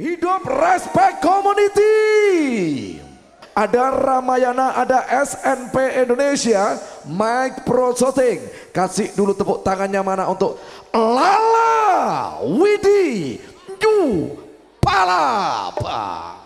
Hidup Respect Community. Ada Ramayana, ada SNP Indonesia, Mike Prosoting. Kasih dulu tepuk tangannya mana untuk Lala Widi Ju Palapa.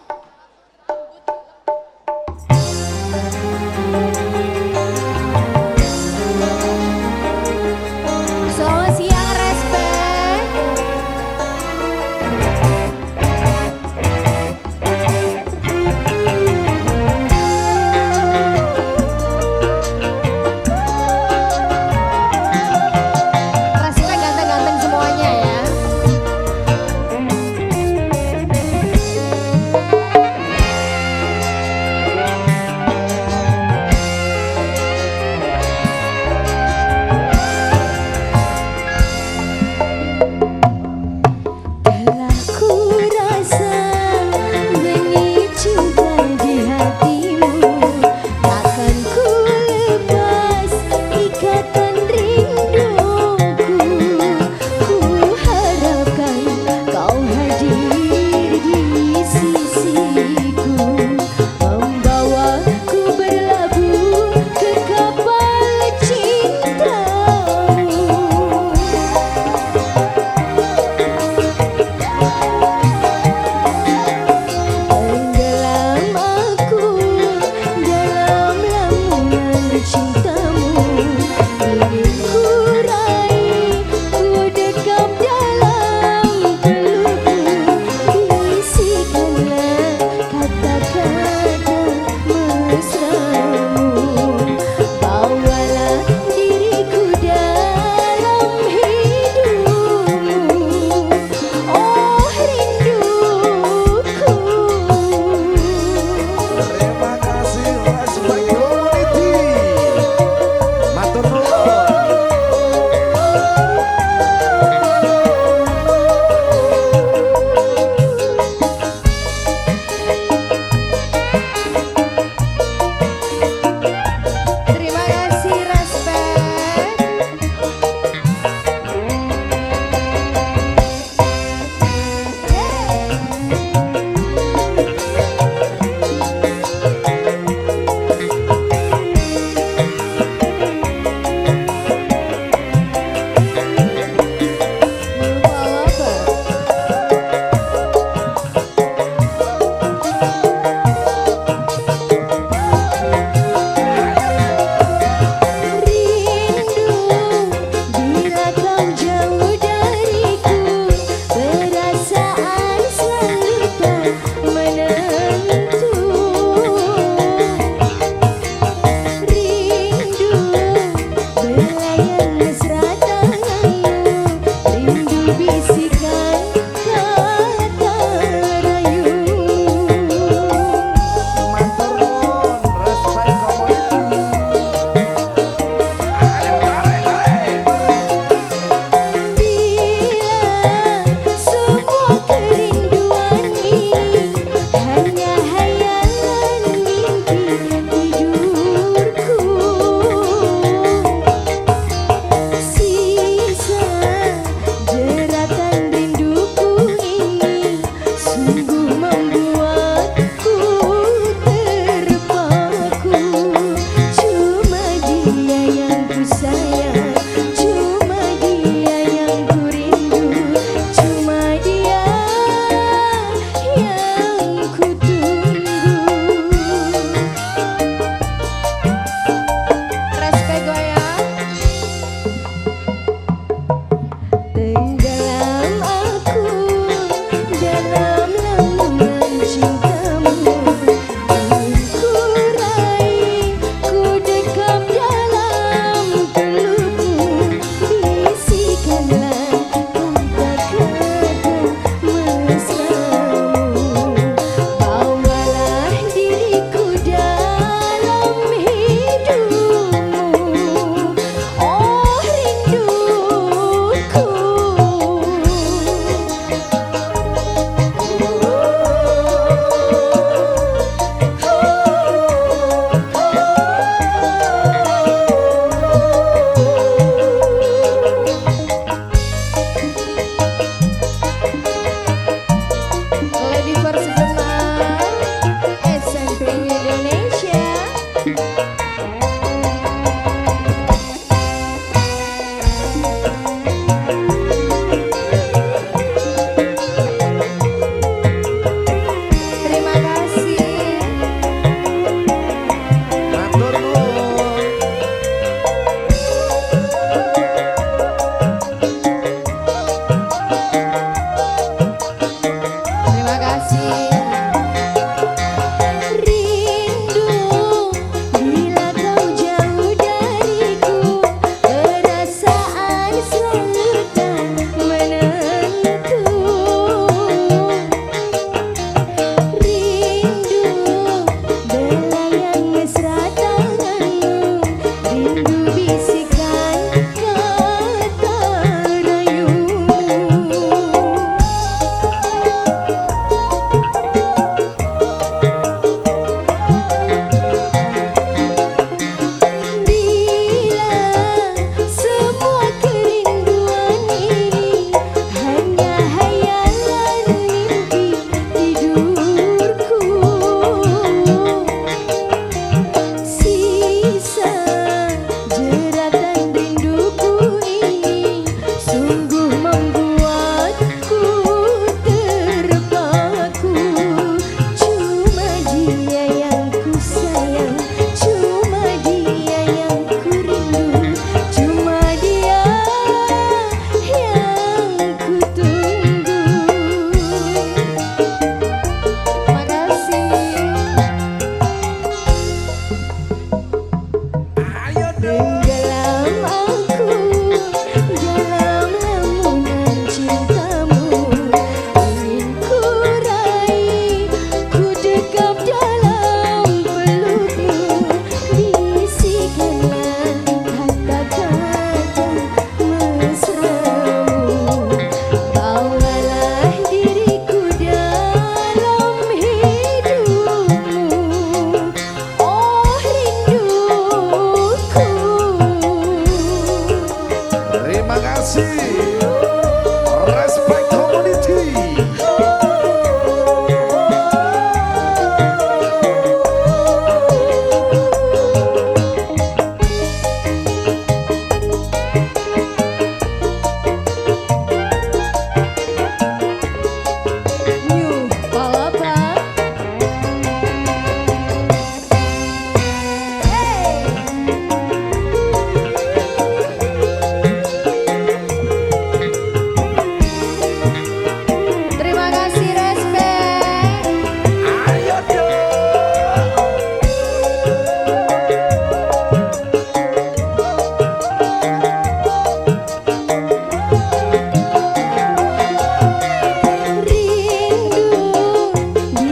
Sungguh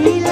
Manila.